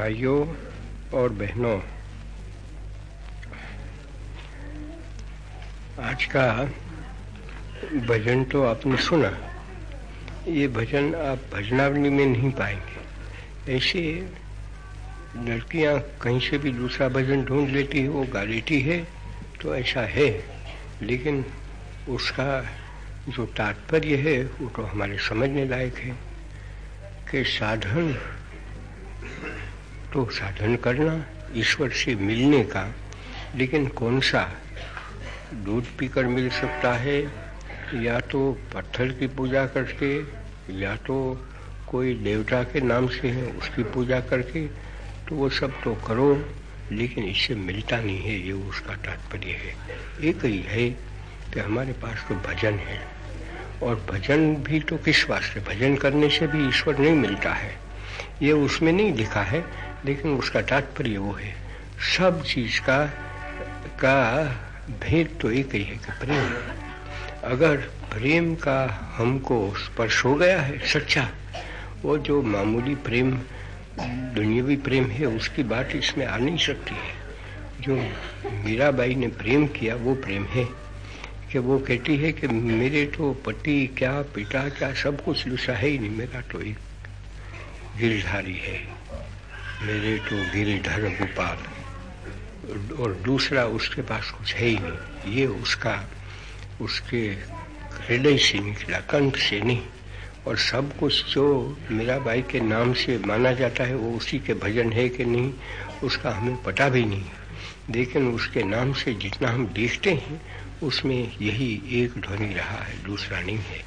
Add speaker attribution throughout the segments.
Speaker 1: भाइयों और बहनों, आज का भजन तो आपने सुना। ये भजन आप भजनावली में नहीं पाएँगे। ऐसे लड़कियाँ कहीं से भी दूसरा भजन ढूंढ लेती है, वो गा लेती है तो ऐसा है। लेकिन उसका जो तात्पर्य है, वो तो हमारे समझने लायक है कि साधन तो साधन करना, ईश्वर से मिलने का। लेकिन कौन सा? दूध पीकर मिल सकता है, या तो पत्थर की पूजा करके, या तो कोई देवता के नाम से है, उसकी पूजा करके तो वो सब तो करो, लेकिन इससे मिलता नहीं है, ये उसका तात्पर्य है। एक ही है कि हमारे पास तो भजन है, और भजन भी तो किस वास्ते? भजन करने से भी ईश्वर नहीं मिलता है। ये उसमें नहीं लिखा है लेकिन उसका तात्पर्य वो है, सब चीज़ का का भेद तो एक ही है कि प्रेम। अगर प्रेम का हमको स्पर्श हो गया है, सच्चा, वो जो मामूली प्रेम, दुनियावी प्रेम है, उसकी बात इसमें आ नहीं सकती है। जो मीराबाई ने प्रेम किया, वो प्रेम है। कि वो कहती है कि मेरे तो पति क्या, पिता क्या, सब कुछ दूसरा है ही नहीं, मेरा तो एक गिरधारी है। मेरे तो गिरिधर गोपाल। और दूसरा उसके पास कुछ है ही नहीं। ये उसका, उसके हृदय से निकला, कंठ से नहीं। और सब कुछ जो मीराबाई के नाम से माना जाता है, वो उसी के भजन है कि नहीं, उसका हमें पता भी नहीं लेकिन उसके नाम से जितना हम देखते हैं, उसमें यही एक ध्वनि रहा है, दूसरा नहीं है।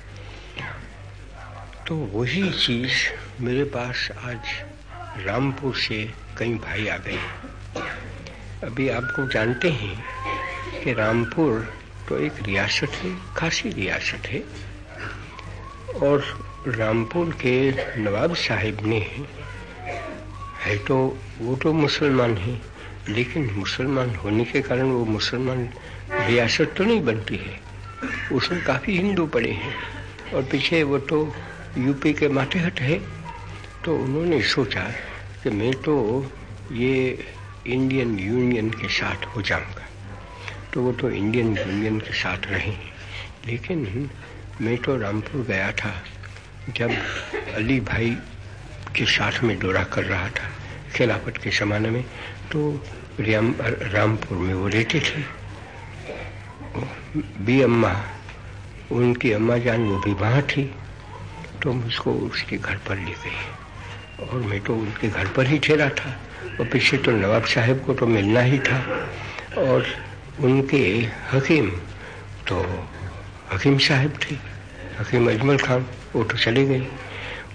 Speaker 1: तो वही चीज़ मेरे पास आज रामपुर से कई भाई आ गए। अभी आपको जानते हैं कि रामपुर तो एक रियासत है, खासी रियासत है। और रामपुर के नवाब साहिब ने है तो वो तो मुसलमान है, लेकिन मुसलमान होने के कारण वो मुसलमान रियासत तो नहीं बनती है। उसमें काफ़ी हिंदू पड़े हैं। और पीछे वो तो यूपी के माटेहट है। तो उन्होंने सोचा कि मैं तो ये इंडियन यूनियन के साथ हो जाऊँगा। तो वो तो इंडियन यूनियन के साथ रहे। लेकिन मैं तो रामपुर गया था, जब अली भाई के साथ में दौरा कर रहा था खिलाफत के ज़माने में तो राम रामपुर में वो रहते थे। बी अम्मा, उनकी अम्मा जान वो भी वहाँ थी तो मुझको उसके घर पर ले गई और मैं तो उनके घर पर ही ठहरा था। और पीछे तो नवाब साहब को तो मिलना ही था। और उनके हकीम तो हकीम साहब थे। हकीम अजमल खान, वो तो चले गए।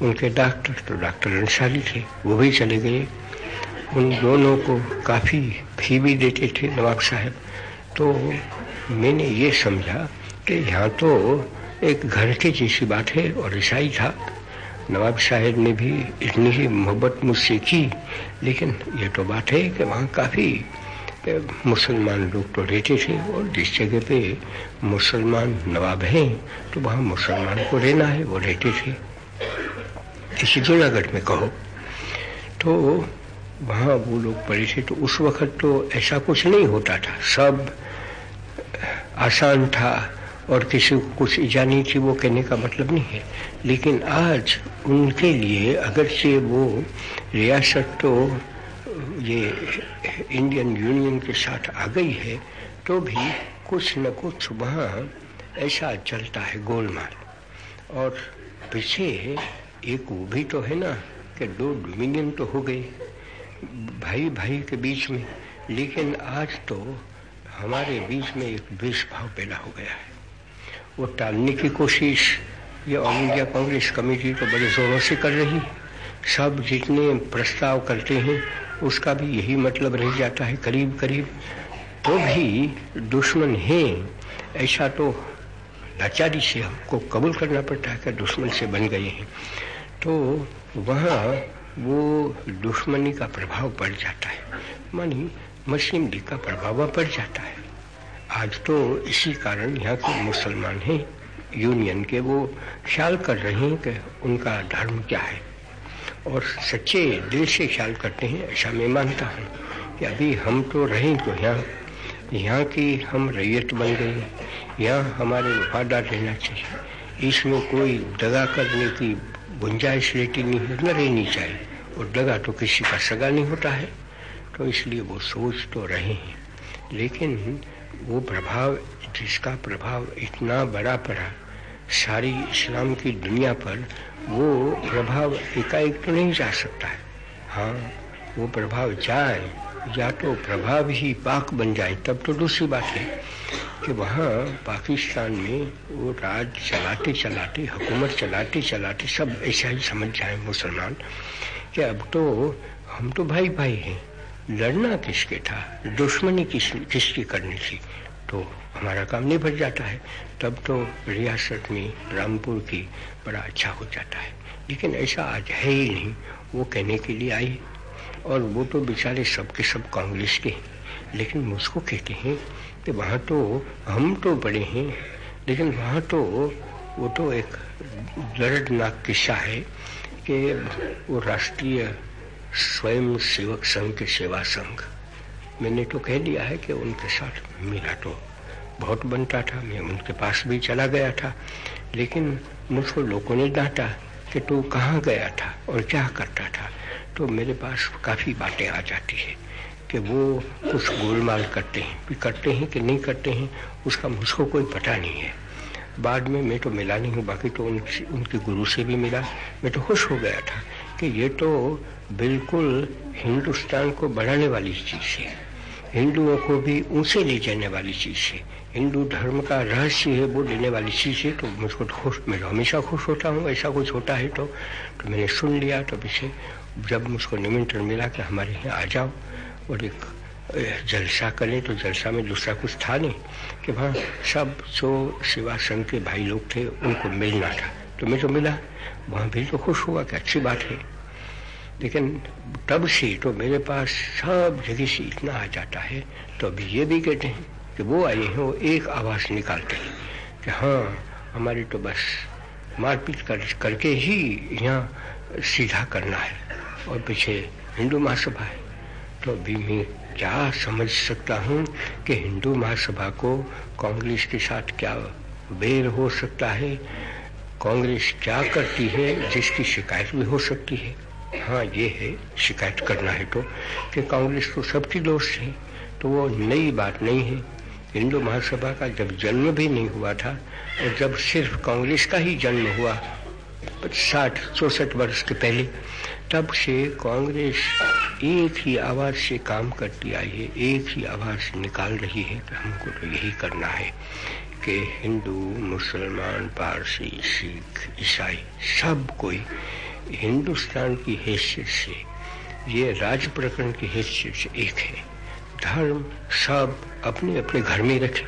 Speaker 1: उनके डॉक्टर तो डॉक्टर अंसारी थे, वो भी चले गए। उन दोनों को काफ़ी फ़ी भी देते थे नवाब साहब। तो मैंने ये समझा कि यहाँ तो एक घर की जैसी बात है और ईसाई था। नवाब साहेब ने भी इतनी ही मोहब्बत मुझसे की, लेकिन ये तो बात है कि वहाँ काफ़ी मुसलमान लोग तो रहते थे और जिस जगह पे मुसलमान नवाब हैं तो वहाँ मुसलमान को रहना है, वो रहते थे। इसी जूनागढ़ में कहो तो वहाँ वो लोग पड़े थे तो उस वक्त तो ऐसा कुछ नहीं होता था। सब आसान था और किसी को कुछ ईजा नहीं थी, वो कहने का मतलब नहीं है। लेकिन आज उनके लिए अगर से वो रियासत तो ये इंडियन यूनियन के साथ आ गई है तो भी कुछ न कुछ वहाँ ऐसा चलता है गोलमाल। और पीछे एक वो भी तो है ना कि दो डोमिनियन तो हो गए भाई भाई के बीच में। लेकिन आज तो हमारे बीच में एक द्वेष भाव पैदा हो गया है। वो टालने की कोशिश। ये ऑल इंडिया कांग्रेस कमेटी तो बड़े जोरों से कर रही। सब जितने प्रस्ताव करते हैं, उसका भी यही मतलब रह जाता है करीब करीब तो भी दुश्मन हैं, ऐसा तो लाचारी से हमको कबूल करना पड़ता है कि दुश्मन से बन गए हैं। तो वहाँ वो दुश्मनी का प्रभाव पड़ जाता है। मानी मुस्लिम लीग का प्रभाव पड़ जाता है। आज तो इसी कारण यहाँ के मुसलमान हैं, यूनियन के वो ख्याल कर रहे हैं कि उनका धर्म क्या है। और सच्चे दिल से ख्याल करते हैं, ऐसा मैं मानता हूँ कि अभी हम तो रहें तो यहाँ यहाँ की हम रैयत बन गए यहाँ हमारे वफादार रहना चाहिए। इसमें कोई दगा करने की गुंजाइश रहती नहीं है, न रहनी चाहिए। और दगा तो किसी का सगा नहीं होता है तो इसलिए वो सोच तो रहे हैं। लेकिन वो प्रभाव, जिसका प्रभाव इतना बड़ा पड़ा सारी इस्लाम की दुनिया पर, वो प्रभाव एकाएक तो नहीं जा सकता है। हाँ वो प्रभाव जाए, या तो प्रभाव ही पाक बन जाए, तब तो दूसरी बात है कि वहाँ पाकिस्तान में वो राज चलाते चलाते, हुकूमत चलाते चलाते सब ऐसा ही समझ जाए मुसलमान कि अब तो हम तो भाई भाई हैं। लड़ना किसके था? दुश्मनी किस, किसकी करनी थी? तो हमारा काम निभट जाता है। तब तो रियासत में रामपुर की बड़ा अच्छा हो जाता है। लेकिन ऐसा आज है ही नहीं। वो कहने के लिए आई। और वो तो बेचारे सब के सब कांग्रेस के लेकिन मुझको कहते हैं कि वहाँ तो हम तो बड़े हैं। लेकिन वहाँ तो वो तो एक दर्दनाक किस्सा है कि वो राष्ट्रीय स्वयं सेवक संघ के सेवा संघ मैंने तो कह दिया है कि उनके साथ मेरा तो बहुत बनता था मैं उनके पास भी चला गया था लेकिन मुझको लोगों ने डांटा कि तू कहाँ गया था और क्या करता था। तो मेरे पास काफ़ी बातें आ जाती है कि वो कुछ गोलमाल करते हैं भी करते हैं कि नहीं करते हैं उसका मुझको कोई पता नहीं है। बाद में मैं तो मिला नहीं हूँ बाकी तो उन, उनके गुरु से भी मिला। मैं तो खुश हो गया था कि ये तो बिल्कुल हिंदुस्तान को बढ़ाने वाली चीज़ है। हिंदुओं को भी ऊँचे ले जाने वाली चीज़ है। हिंदू धर्म का रहस्य है वो देने वाली चीज़ है तो मुझको खुश मैं हमेशा खुश होता हूँ ऐसा कुछ होता है तो, तो मैंने सुन लिया तो पीछे जब मुझको निमंत्रण मिला कि हमारे यहाँ आ जाओ और एक जलसा करें तो जलसा में दूसरा कुछ था नहीं कि वहाँ सब जो सेवा संघ के भाई लोग थे उनको मिलना था। तो मैं तो मिला वहाँ भी तो खुश हुआ कि अच्छी बात है। लेकिन तब से तो मेरे पास सब जगह से इतना आ जाता है तो अभी ये भी कहते हैं कि वो आए हैं, वो एक आवाज़ निकालते हैं कि हाँ हमारी तो बस मारपीट कर, करके ही यहाँ सीधा करना है, और पीछे हिंदू महासभा है। तो अभी मैं क्या समझ सकता हूँ कि हिंदू महासभा को कांग्रेस के साथ क्या बेर हो सकता है, कांग्रेस क्या करती है, जिसकी शिकायत भी हो सकती है? हाँ ये है, शिकायत करना है तो कि कांग्रेस तो सबकी दोस्त है तो वो नई बात नहीं है। हिंदू महासभा का जब जन्म भी नहीं हुआ था, और जब सिर्फ़ कांग्रेस का ही जन्म हुआ, साठ, चौसठ वर्ष के पहले, तब से कांग्रेस एक ही आवाज़ से काम करती आई है, एक ही आवाज़ निकाल रही है कि हमको तो यही करना है कि हिंदू, मुसलमान, पारसी, सिख, ईसाई, सब कोई हिंदुस्तान की हैसियत से ये राज प्रकरण की हैसियत से एक है। धर्म सब अपने अपने घर में रखें।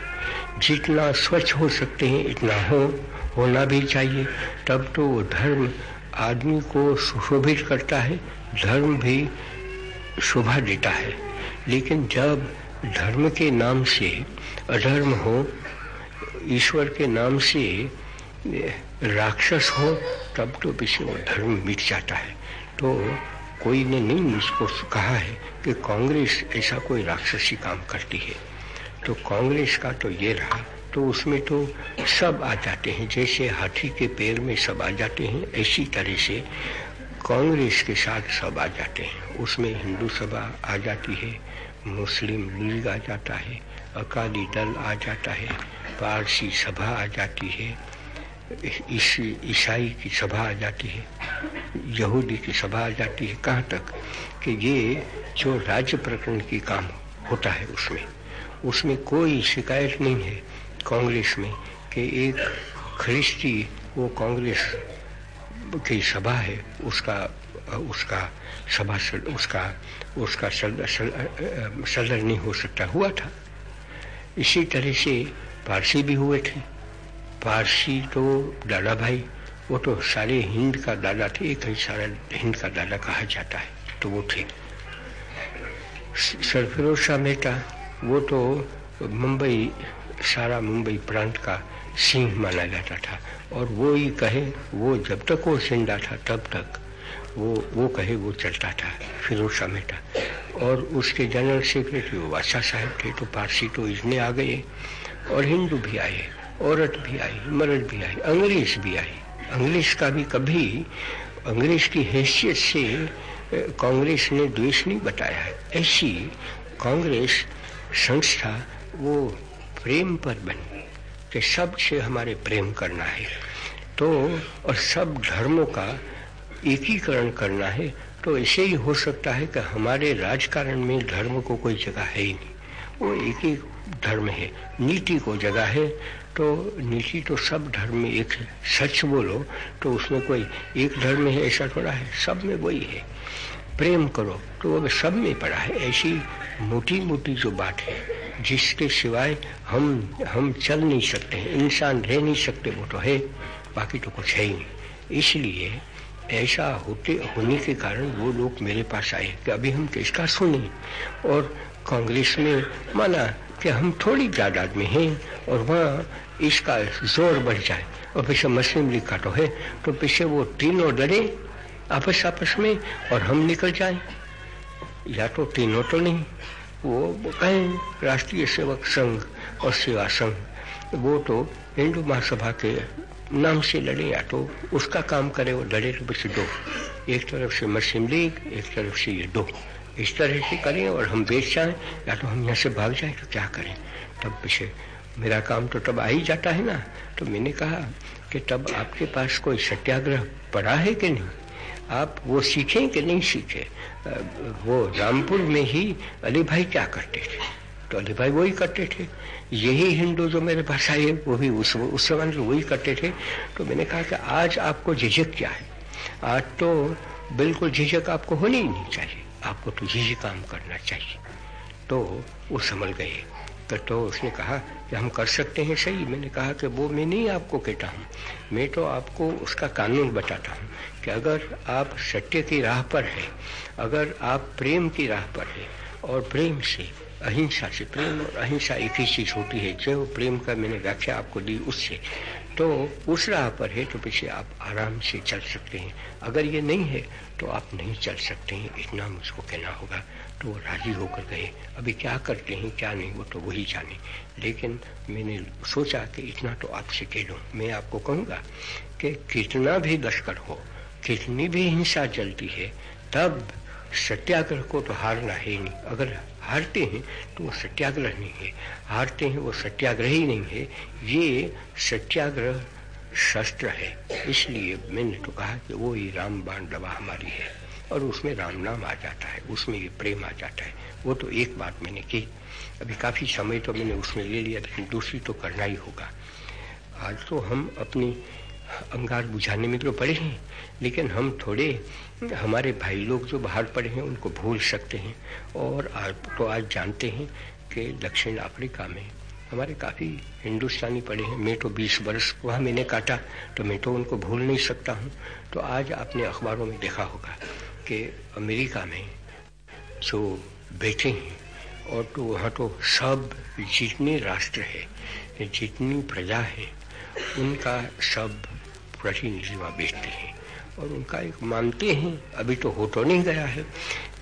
Speaker 1: जितना स्वच्छ हो सकते हैं, इतना हो, होना भी चाहिए। तब तो वो धर्म आदमी को सुशोभित करता है, धर्म भी शोभा देता है। लेकिन जब धर्म के नाम से अधर्म हो, ईश्वर के नाम से राक्षस हो, तब तो पीछे वो धर्म मिट जाता है। तो कोई ने नहीं मुझको कहा है कि कांग्रेस ऐसा कोई राक्षसी काम करती है। तो कांग्रेस का तो ये रहा तो उसमें तो सब आ जाते हैं, जैसे हाथी के पैर में सब आ जाते हैं, ऐसी तरह से कांग्रेस के साथ सब आ जाते हैं। उसमें हिंदू सभा आ जाती है, मुस्लिम लीग आ जाता है, अकाली दल आ जाता है, पारसी सभा आ जाती है ईसाई की सभा आ जाती है, यहूदी की सभा आ जाती है। कहाँ तक कि ये जो राज्य प्रकरण की काम होता है उसमें उसमें कोई शिकायत नहीं है कांग्रेस में कि एक ख्रिस्ती वो कांग्रेस की सभा है, उसका उसका सभा उसका उसका सदर नहीं हो सकता। हुआ था। इसी तरह से पारसी भी हुए थे। पारसी तो दादा भाई, वो तो सारे हिंद का दादा थे, एक ही सारा हिंद का दादा कहा जाता है तो वो थे। सरफिरोज शाह मेहता, वो तो मुंबई, सारा मुंबई प्रांत का सिंह माना जाता था, और वो ही कहे, वो जब तक वो ज़िंदा था, तब तक वो वो कहे, वो चलता था फिर वो समय था और उसके जनरल सेक्रेटरी वो बादशाह साहब थे तो पारसी तो इतने आ गए, और हिंदू भी आए। औरत भी आई, मर्द भी आई, अंग्रेज़ भी आई। अंग्रेज़ का भी कभी, अंग्रेज़ की हैसियत से कांग्रेस ने द्वेष नहीं बताया है। ऐसी कांग्रेस संस्था, वो प्रेम पर बनी, कि सबसे हमारे प्रेम करना है। तो और सब धर्मों का एकीकरण करना है तो ऐसे ही हो सकता है कि हमारे राजकारण में धर्म को कोई जगह है ही नहीं। वो एक ही धर्म है, नीति को जगह है तो नीति तो सब धर्म में एक सच बोलो तो उसमें कोई एक धर्म है, ऐसा थोड़ा है, सब में वही है। प्रेम करो तो वो सब में पड़ा है, ऐसी मोटी मोटी जो बात है, जिसके सिवाय हम हम चल नहीं सकते हैं, इंसान रह नहीं सकते, वो तो है, बाकी तो कुछ है ही नहीं। इसलिए ऐसा होते, होने के कारण वो लोग मेरे पास आए, कि अभी हम किसका सुने? और कांग्रेस में माना कि हम थोड़ी तादाद में हैं और वहाँ इसका ज़ोर बढ़ जाए। और पीछे मुस्लिम लीग का तो है तो पीछे वो तीनों डरे आपस आपस में और हम निकल जाए। या तो तीनों तो नहीं, वो कहें राष्ट्रीय सेवक संघ और सेवा संघ, वो तो हिंदू महासभा के नाम से लड़े या तो उसका काम करे वो लड़े तो बस दो। एक तरफ़ से मुस्लिम लीग, एक तरफ़ से ये दो। इस तरह से करें और हम बेच जाएँ, या तो हम यहाँ से भाग जाएँ तो क्या करें? तब पीछे मेरा काम तो तब आ ही जाता है ना। तो मैंने कहा कि तब आपके पास कोई सत्याग्रह पड़ा है कि नहीं? आप वो सीखें कि नहीं सीखे? वो रामपुर में ही अली भाई क्या करते थे? तो अली भाई वही करते थे। यही हिंदू जो मेरे पास आए, वो भी उस उस समय वही करते थे। तो मैंने कहा कि आज आपको झिझक क्या है? आज तो बिल्कुल झिझक आपको होनी ही नहीं चाहिए। आपको तो यही काम करना चाहिए। तो वो समझ गए। तो, तो उसने कहा कि हम कर सकते हैं सही। मैंने कहा कि वो मैं नहीं आपको कहता हूँ। मैं तो आपको उसका कानून बताता हूँ कि अगर आप सत्य की राह पर है अगर आप प्रेम की राह पर है और प्रेम से अहिंसा से प्रेम और अहिंसा एक ही चीज़ होती है। जो प्रेम का मैंने व्याख्या आपको दी उससे तो उस राह पर है तो पीछे आप आराम से चल सकते हैं। अगर ये नहीं है तो आप नहीं चल सकते हैं। इतना मुझको कहना होगा। तो वो राज़ी होकर गए। अभी क्या करते हैं, क्या नहीं, वो तो वही जाने। लेकिन मैंने सोचा कि इतना तो आपसे कह लूँ। मैं आपको कहूँगा कि कितना भी लश्कर हो, कितनी भी हिंसा चलती है, तब सत्याग्रह को तो हारना है नहीं। अगर हारते हैं तो वो सत्याग्रह नहीं है। हारते हैं, वो सत्याग्रह ही नहीं है। ये सत्याग्रह शस्त्र है। इसलिए मैंने तो कहा कि वो ही राम बाण दवा हमारी है। और उसमें राम नाम आ जाता है। उसमें ये प्रेम आ जाता है। वो तो एक बात मैंने की। अभी काफ़ी समय तो मैंने उसमें ले लिया, लेकिन दूसरी तो करना ही होगा। आज तो हम अपनी अंगार बुझाने में तो पड़े हैं, लेकिन हम थोड़े हमारे भाई लोग जो बाहर पड़े हैं, उनको भूल सकते हैं और आज तो आज जानते हैं कि दक्षिण अफ्रीका में हमारे काफ़ी हिंदुस्तानी पड़े हैं। मैं तो 20 वर्ष वहाँ मैंने काटा तो मैं तो उनको भूल नहीं सकता हूँ। तो आज आपने अखबारों में देखा होगा कि अमेरिका में जो बैठे हैं और तो वहाँ तो सब जितने राष्ट्र है, जितनी प्रजा है, उनका सब प्रतिनिधि वहाँ बैठते हैं। और उनका एक मानते हैं, अभी तो हो तो नहीं गया है,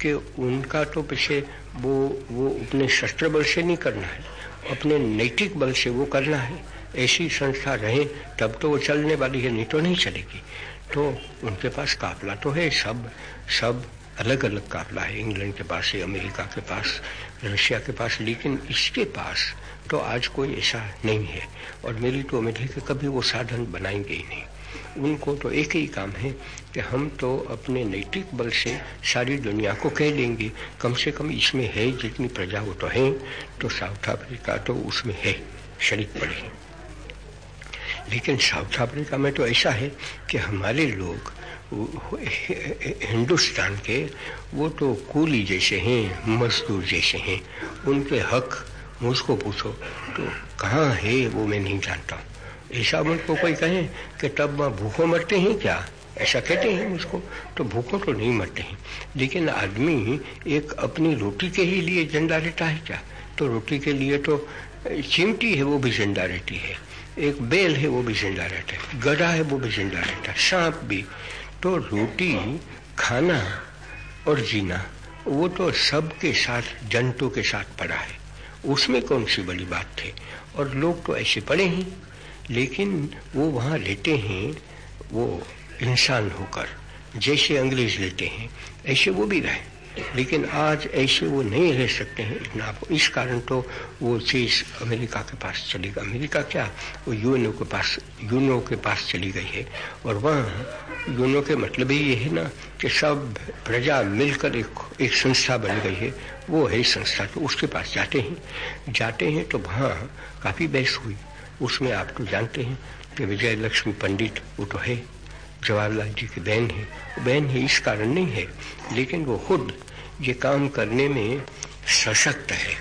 Speaker 1: कि उनका तो पीछे वो वो अपने शस्त्र बल से नहीं करना है, अपने नैतिक बल से वो करना है। ऐसी संस्था रहे, तब तो वो चलने वाली है, नहीं तो नहीं चलेगी। तो उनके पास काफला तो है, सब सब अलग अलग काफला है, इंग्लैंड के पास है अमेरिका के पास, रशिया के पास, लेकिन इसके पास तो आज कोई ऐसा नहीं है। और मेरी तो उम्मीद है कि कभी वो साधन बनाएँगे ही नहीं। उनको तो एक ही काम है कि हम तो अपने नैतिक बल से सारी दुनिया को कह देंगे। कम से कम इसमें है, जितनी प्रजा वो तो है तो साउथ अफ्रीका तो उसमें है, शरीक पड़े लेकिन साउथ अफ्रीका में तो ऐसा है कि हमारे लोग हिंदुस्तान के, वो तो कूली जैसे हैं, मजदूर जैसे हैं। उनके हक मुझको पूछो तो कहाँ है वो मैं नहीं जानता। हूँ ऐसा मुझको कोई कहे कि तब भूखों मरते हैं क्या? ऐसा कहते हैं मुझको तो भूखों तो नहीं मरते हैं। लेकिन आदमी एक अपनी रोटी के ही लिए ज़िंदा रहता है क्या? तो रोटी के लिए तो चिमटी है, वो भी ज़िंदा रहती है। एक बेल है, वो भी ज़िंदा रहता है। गधा है, वो भी ज़िंदा रहता है। सांप भी। तो रोटी, खाना और जीना, वो तो सबके साथ, जंतु के साथ पड़ा है। उसमें कौन सी बड़ी बात थी और लोग तो ऐसे पड़े हैं। लेकिन वो वहाँ रहते हैं, वो इंसान होकर। जैसे अंग्रेज़ लेते हैं, ऐसे वो भी रहे। लेकिन आज ऐसे वो नहीं रह सकते हैं इतना इस कारण तो वो चीज़ अमेरिका के पास चली गई। अमेरिका क्या? वो यूएनओ के पास यूनो के पास चली गई है। और वहाँ यूनो के मतलब ही ये है ना कि सब प्रजा मिलकर एक एक संस्था बन गई है। वो है संस्था तो उसके पास जाते हैं। जाते हैं तो वहाँ काफ़ी बहस हुई। उसमें आप तो जानते हैं कि विजय लक्ष्मी पंडित वो तो है, जवाहरलाल जी की बहन है। बहन है इस कारण नहीं है, लेकिन वो खुद ये काम करने में सशक्त है।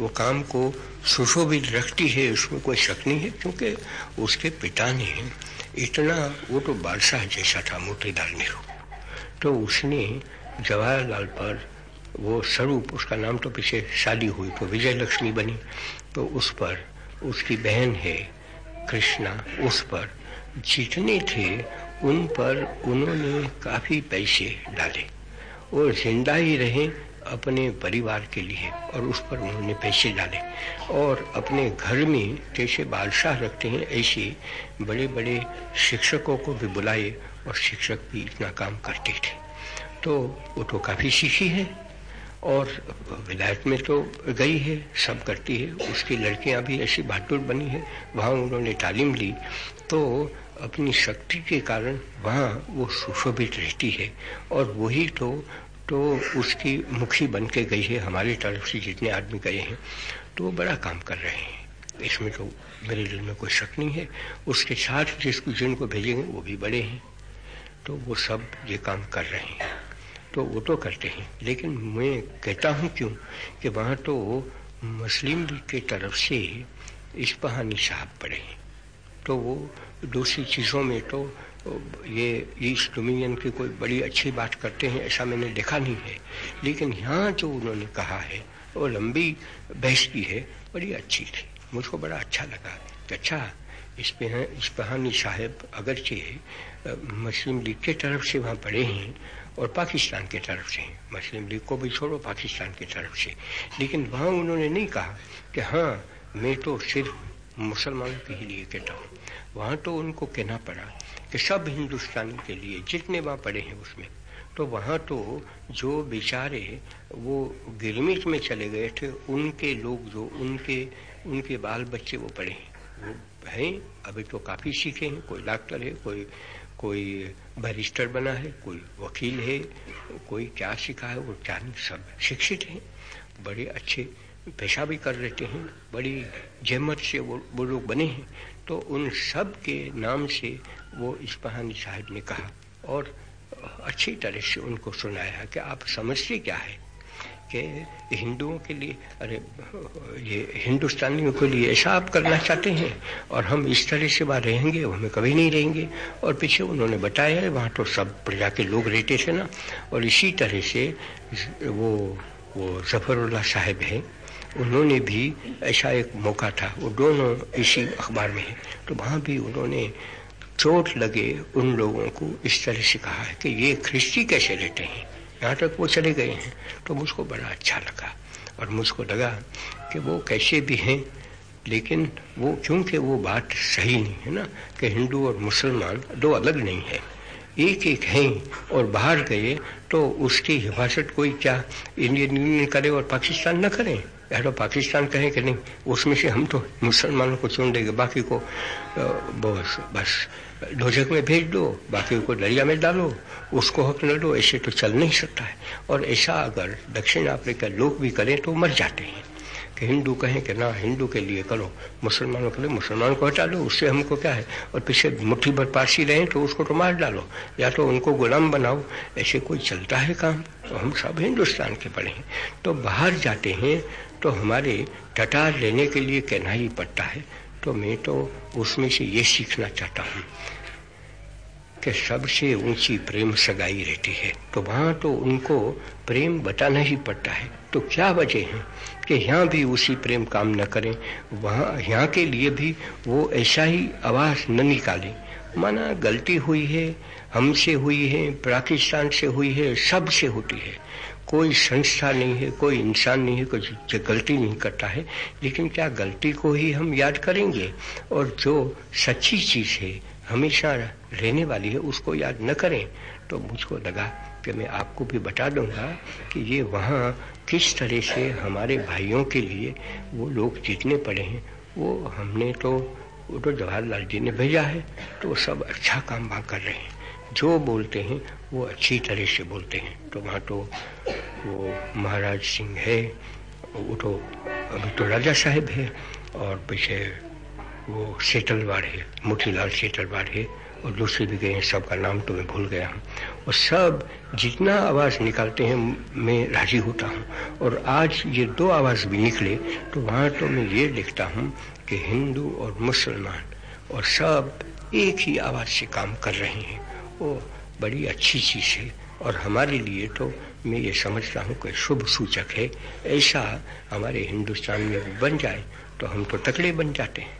Speaker 1: वो काम को सुशोभित रखती है, उसमें कोई शक नहीं है, क्योंकि उसके पिता ने इतना, वो तो बादशाह जैसा था मोतीलाल नेहरू। तो उसने जवाहरलाल पर वो स्वरूप, उसका नाम तो पीछे शादी हुई तो विजय लक्ष्मी बनी तो उस पर उसकी बहन है, कृष्णा, उस पर जितने थे, उन पर उन्होंने काफ़ी पैसे डाले और ज़िंदा ही रहे अपने परिवार के लिए और उस पर उन्होंने पैसे डाले और अपने घर में जैसे बादशाह रखते हैं, ऐसे बड़े बड़े शिक्षकों को भी बुलाए और शिक्षक भी इतना काम करते थे। तो वो तो काफ़ी सीखी है। और विलायत में तो गई है, सब करती है। उसकी लड़कियाँ भी ऐसी बहादुर बनी है, वहाँ उन्होंने तालीम ली। तो अपनी शक्ति के कारण वहाँ वो सुशोभित रहती है और वही तो तो उसकी मुखी बन के गई है हमारी तरफ़ से जितने आदमी गए हैं। तो वो बड़ा काम कर रहे हैं। इसमें तो मेरे दिल में कोई शक नहीं है। उसके साथ जिसको, जिनको भेजेंगे वो भी बड़े हैं। तो वो सब ये काम कर रहे हैं। तो वो तो करते हैं। लेकिन मैं कहता हूँ क्यों? कि वहाँ तो मुस्लिम की तरफ़ से इस्पहानी साहब पड़े हैं। तो वो दूसरी चीज़ों में तो ये ईस्ट डोमिनियन की कोई बड़ी अच्छी बात करते हैं, ऐसा मैंने देखा नहीं है। लेकिन यहाँ जो उन्होंने कहा है, वो लंबी बहस की है, बड़ी अच्छी थी। मुझको बड़ा अच्छा लगा कि अच्छा इस पे इस्पहानी साहब अगरचे मुस्लिम लीग के तरफ़ से वहाँ पढ़े हैं और पाकिस्तान के तरफ़ से। मुस्लिम लीग को भी छोड़ो, पाकिस्तान की तरफ़ से। लेकिन वहाँ उन्होंने नहीं कहा कि हाँ मैं तो सिर्फ़ मुसलमानों के ही लिए कहता हूँ। वहाँ तो उनको कहना पड़ा कि सब हिंदुस्तानी के लिए, जितने वहाँ पड़े हैं उसमें तो वहाँ तो जो बेचारे वो गिरमिट में चले गए थे, उनके लोग जो, उनके उनके बाल बच्चे वो पढ़े हैं। वो हैं, अभी तो काफ़ी सीखे हैं, कोई डॉक्टर है, कोई कोई बैरिस्टर बना है, कोई वकील है, कोई क्या सीखा है, वो क्या सब शिक्षित हैं। बड़े अच्छे पेशा भी कर लेते हैं, बड़ी जहमत से वो वो लोग बने हैं। तो उन सब के नाम से वो इस्पहानी साहब ने कहा और अच्छी तरह से उनको सुनाया कि आप समझते क्या है? कि हिंदुओं के लिए, अरे, ये हिंदुस्तानियों के लिए ऐसा आप करना चाहते हैं और हम इस तरह से वहाँ रहेंगे हमें कभी नहीं रहेंगे। और पीछे उन्होंने बताया है, वहाँ तो सब प्रजा के लोग रहते थे ना, और इसी तरह से वो वो जफरुल्ला साहब हैं। उन्होंने भी ऐसा एक मौका था। वो दोनों इसी अखबार में है। तो वहाँ भी उन्होंने चोट लगे उन लोगों को इस तरह से कहा है कि ये ख्रिस्ती कैसे रहते हैं? यहाँ तक वो चले गए हैं तो मुझको बड़ा अच्छा लगा और मुझको लगा कि वो कैसे भी हैं, लेकिन वो क्योंकि वो बात सही नहीं है ना, कि हिंदू और मुसलमान दो अलग नहीं है। एक एक हैं और बाहर गए तो उसकी हिफाजत कोई क्या इंडियन यूनियन करे और पाकिस्तान न करें? या तो पाकिस्तान कहें कि नहीं, उसमें से हम तो मुसलमानों को चुन देंगे बाकी को बस बस। ढोजक में भेज दो बाकी को दरिया में डालो, उसको हक न दो, ऐसे तो चल नहीं सकता है। और ऐसा अगर दक्षिण अफ्रीका लोग भी करें तो मर जाते हैं। कि हिंदू कहें कि ना, हिंदू के लिए करो, मुसलमानों के लिए मुसलमान को हटा दो उससे हमको क्या है? और पीछे मुट्ठी भर पासी रहें तो उसको तो मार डालो, या तो उनको गुलाम बनाओ, ऐसे कोई चलता है काम? तो हम सब हिंदुस्तान के पड़े हैं। तो बाहर जाते हैं तो हमारे टटार लेने के लिए कहना ही पड़ता है। तो मैं तो उसमें से ये सीखना चाहता हूँ कि सबसे ऊँची प्रेम सगाई रहती है। तो वहाँ तो उनको प्रेम बताना ही पड़ता है। तो क्या वजह है कि यहाँ भी उसी प्रेम काम न करें? वहाँ, यहाँ के लिए भी वो ऐसा ही आवाज़ न निकालें। माना गलती हुई है, हमसे हुई है, पाकिस्तान से हुई है, सबसे होती है। कोई संस्था नहीं है, कोई इंसान नहीं है, कोई जो गलती नहीं करता है। लेकिन क्या गलती को ही हम याद करेंगे? और जो सच्ची चीज़ है, हमेशा रहने वाली है, उसको याद न करें। तो मुझको लगा कि मैं आपको भी बता दूँगा कि ये वहाँ किस तरह से हमारे भाइयों के लिए वो लोग जीतने पड़े हैं, वो हमने तो वो तो जवाहरलाल जी ने भेजा है तो सब अच्छा काम वहाँ कर रहे हैं। जो बोलते हैं, वो अच्छी तरह से बोलते हैं। तो वहाँ तो वो महाराज सिंह है, वो तो अभी तो राजा साहेब है, और पीछे वो सेटलवाड़ है, मोतीलाल सेटलवाड़ है, और दूसरे भी गए हैं, सबका नाम तो मैं भूल गया हूँ। और सब जितना आवाज़ निकालते हैं, मैं राज़ी होता हूँ। और आज ये दो आवाज़ भी निकले तो वहाँ तो मैं ये देखता हूँ कि हिंदू और मुसलमान, और सब एक ही आवाज़ से काम कर रहे हैं। वो बड़ी अच्छी चीज़ है। और हमारे लिए तो मैं ये समझता हूँ कि शुभ सूचक है। ऐसा हमारे हिंदुस्तान में बन जाए तो हम तो तकड़े बन जाते हैं।